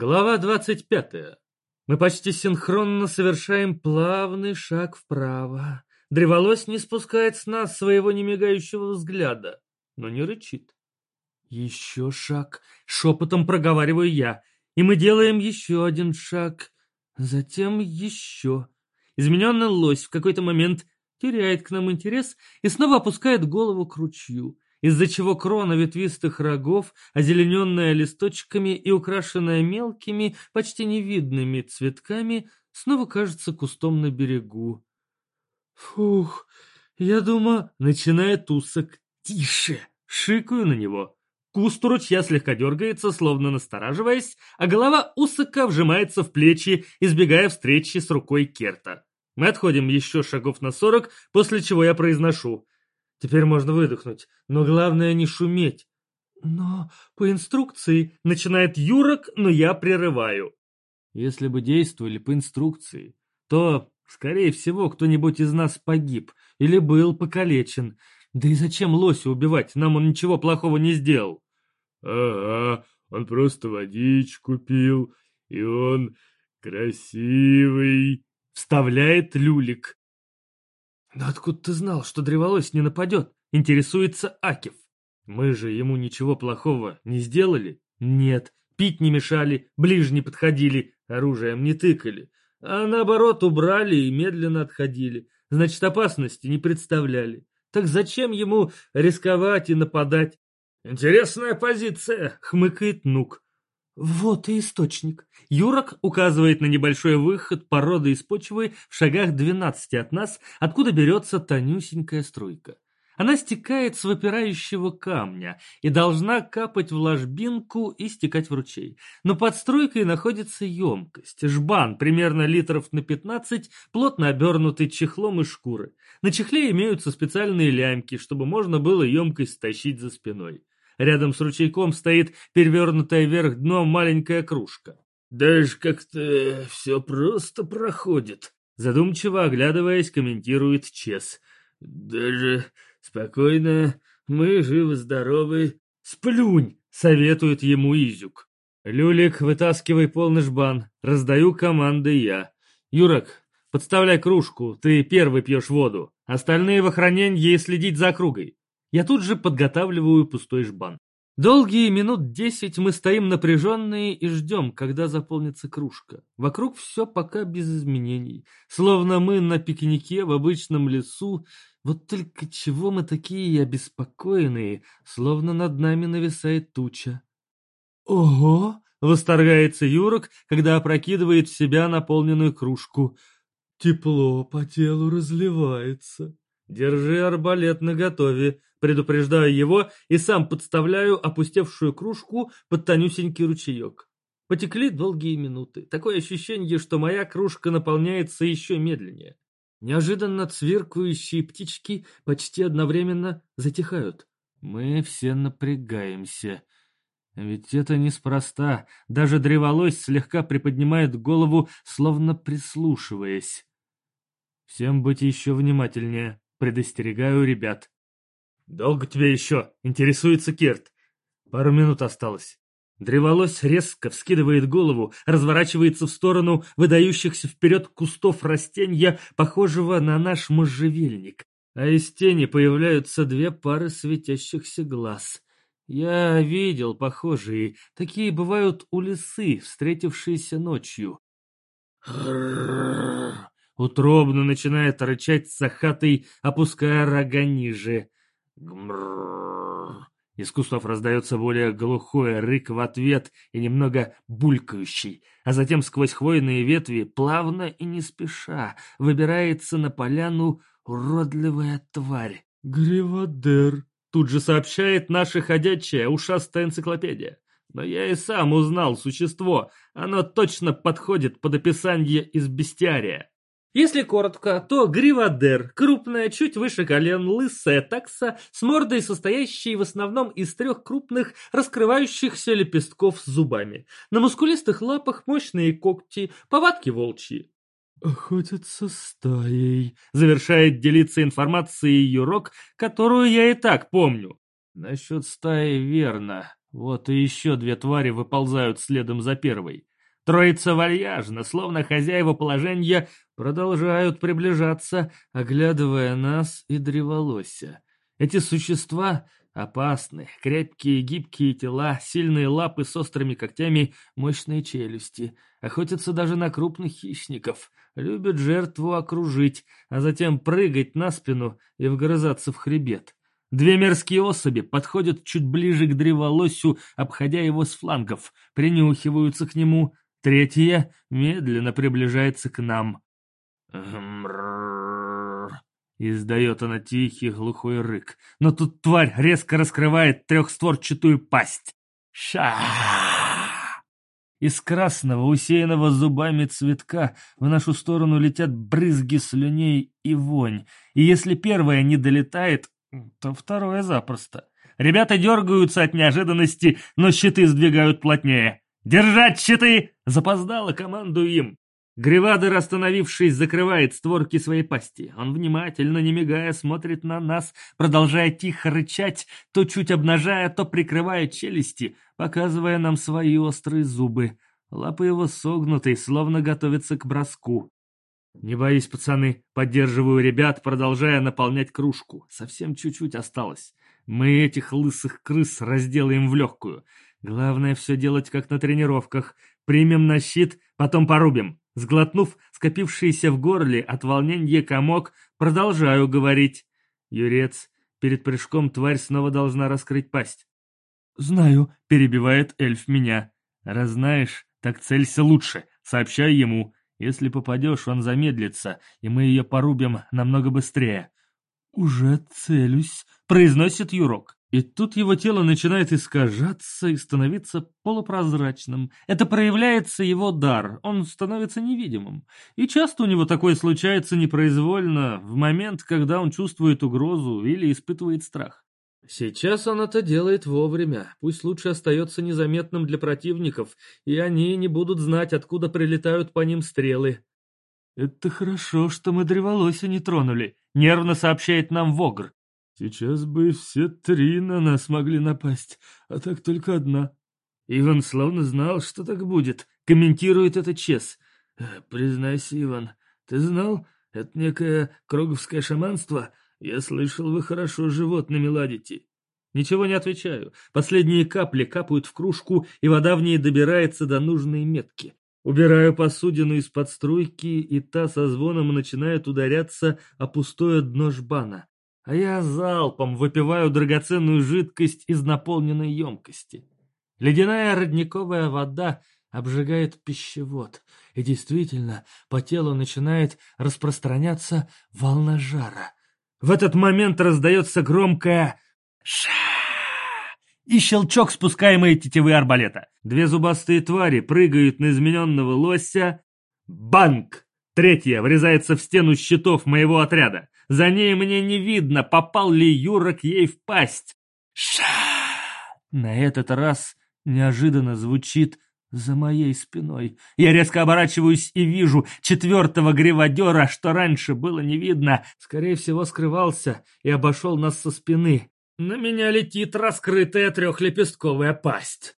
Глава двадцать пятая. Мы почти синхронно совершаем плавный шаг вправо. Древолось не спускает с нас своего немигающего взгляда, но не рычит. Еще шаг, шепотом проговариваю я, и мы делаем еще один шаг, затем еще. Измененный лось в какой-то момент теряет к нам интерес и снова опускает голову к ручью из-за чего крона ветвистых рогов, озелененная листочками и украшенная мелкими, почти невидными цветками, снова кажется кустом на берегу. «Фух, я думаю...» — начинает усок. «Тише!» — шикаю на него. Куст ручья слегка дергается, словно настораживаясь, а голова усыка вжимается в плечи, избегая встречи с рукой Керта. Мы отходим еще шагов на сорок, после чего я произношу. Теперь можно выдохнуть, но главное не шуметь. Но по инструкции начинает Юрок, но я прерываю. Если бы действовали по инструкции, то, скорее всего, кто-нибудь из нас погиб или был покалечен. Да и зачем лося убивать? Нам он ничего плохого не сделал. Ага, он просто водичку пил, и он красивый, вставляет Люлик. «Но откуда ты знал, что древолось не нападет?» — интересуется Акев. «Мы же ему ничего плохого не сделали?» «Нет, пить не мешали, ближе не подходили, оружием не тыкали, а наоборот убрали и медленно отходили. Значит, опасности не представляли. Так зачем ему рисковать и нападать?» «Интересная позиция», — хмыкает Нук. Вот и источник. Юрок указывает на небольшой выход породы из почвы в шагах 12 от нас, откуда берется тонюсенькая струйка. Она стекает с выпирающего камня и должна капать в ложбинку и стекать в ручей. Но под струйкой находится емкость, жбан, примерно литров на 15, плотно обернутый чехлом из шкуры. На чехле имеются специальные лямки, чтобы можно было емкость стащить за спиной. Рядом с ручейком стоит перевернутая вверх дном маленькая кружка. «Даже как-то все просто проходит», — задумчиво оглядываясь, комментирует Чес. «Даже спокойно, мы живы-здоровы». «Сплюнь!» — советует ему Изюк. «Люлик, вытаскивай полный жбан. Раздаю команды я. Юрок, подставляй кружку, ты первый пьешь воду. Остальные в охраненье и следить за округой. Я тут же подготавливаю пустой жбан. Долгие минут десять мы стоим напряженные и ждем, когда заполнится кружка. Вокруг все пока без изменений. Словно мы на пикнике в обычном лесу. Вот только чего мы такие обеспокоенные, словно над нами нависает туча. «Ого!» — восторгается Юрок, когда опрокидывает в себя наполненную кружку. «Тепло по телу разливается». «Держи арбалет наготове», предупреждаю его и сам подставляю опустевшую кружку под тонюсенький ручеек. Потекли долгие минуты. Такое ощущение, что моя кружка наполняется еще медленнее. Неожиданно цвиркающие птички почти одновременно затихают. Мы все напрягаемся. Ведь это неспроста. Даже древолось слегка приподнимает голову, словно прислушиваясь. Всем быть еще внимательнее. Предостерегаю ребят. «Долго тебе еще?» — интересуется Керт. Пару минут осталось. Древолось резко вскидывает голову, разворачивается в сторону выдающихся вперед кустов растения, похожего на наш можжевельник. А из тени появляются две пары светящихся глаз. Я видел похожие. Такие бывают у лисы, встретившиеся ночью. Утробно начинает рычать сахатый, опуская рога ниже. Гмрррр. Из кустов раздается более глухой рык в ответ и немного булькающий, а затем сквозь хвойные ветви, плавно и не спеша, выбирается на поляну уродливая тварь. «Гриводер», — тут же сообщает наша ходячая ушастая энциклопедия. Но я и сам узнал существо, оно точно подходит под описание из бестиария. Если коротко, то гривадер – крупная, чуть выше колен, лысая такса с мордой, состоящей в основном из трех крупных, раскрывающихся лепестков с зубами. На мускулистых лапах мощные когти, повадки волчьи. «Охотятся стаей», — завершает делиться информацией Юрок, которую я и так помню. Насчет стаи верно. Вот и еще две твари выползают следом за первой. Троица вальяжно, словно хозяева положения, продолжают приближаться, оглядывая нас и древолося. Эти существа опасны, крепкие гибкие тела, сильные лапы с острыми когтями, мощные челюсти. Охотятся даже на крупных хищников, любят жертву окружить, а затем прыгать на спину и вгрызаться в хребет. Две мерзкие особи подходят чуть ближе к древолосю, обходя его с флангов, принюхиваются к нему. Третья медленно приближается к нам. Издает она тихий глухой рык. Но тут тварь резко раскрывает трехстворчатую пасть. Ша! Из красного, усеянного зубами цветка в нашу сторону летят брызги слюней и вонь. И если первая не долетает, то второе запросто. Ребята дергаются от неожиданности, но щиты сдвигают плотнее. «Держать щиты!» Запоздало команду им. Гривадер, остановившись, закрывает створки своей пасти. Он внимательно, не мигая, смотрит на нас, продолжая тихо рычать, то чуть обнажая, то прикрывая челюсти, показывая нам свои острые зубы. Лапы его согнуты, словно готовятся к броску. «Не боись, пацаны!» — поддерживаю ребят, продолжая наполнять кружку. Совсем чуть-чуть осталось. Мы этих лысых крыс разделаем в легкую. Главное все делать, как на тренировках. Примем на щит, потом порубим. Сглотнув скопившийся в горле от волнения комок, продолжаю говорить. Юрец, перед прыжком тварь снова должна раскрыть пасть. «Знаю», — перебивает эльф меня. «Раз знаешь, так целься лучше», — сообщаю ему. «Если попадешь, он замедлится, и мы ее порубим намного быстрее». «Уже целюсь», — произносит Юрок. И тут его тело начинает искажаться и становиться полупрозрачным. Это проявляется его дар, он становится невидимым. И часто у него такое случается непроизвольно, в момент, когда он чувствует угрозу или испытывает страх. Сейчас он это делает вовремя, пусть лучше остается незаметным для противников, и они не будут знать, откуда прилетают по ним стрелы. «Это хорошо, что мы древолося не тронули», — нервно сообщает нам Вогр. Сейчас бы все три на нас могли напасть, а так только одна. Иван словно знал, что так будет. Комментирует это Чес. «Э, признайся, Иван, ты знал? Это некое кроговское шаманство. Я слышал, вы хорошо животными ладите. Ничего не отвечаю. Последние капли капают в кружку, и вода в ней добирается до нужной метки. Убираю посудину из-под струйки, и та со звоном начинает ударяться о пустое дно жбана а я залпом выпиваю драгоценную жидкость из наполненной емкости. Ледяная родниковая вода обжигает пищевод, и действительно по телу начинает распространяться волна жара. В этот момент раздается громкое «Ша!» и щелчок спускаемой тетивы арбалета. Две зубастые твари прыгают на измененного лося. Банк! Третья врезается в стену щитов моего отряда. За ней мне не видно, попал ли Юрок ей в пасть. Ша! На этот раз неожиданно звучит за моей спиной. Я резко оборачиваюсь и вижу четвертого гриводера, что раньше было не видно. Скорее всего, скрывался и обошел нас со спины. На меня летит раскрытая трехлепестковая пасть.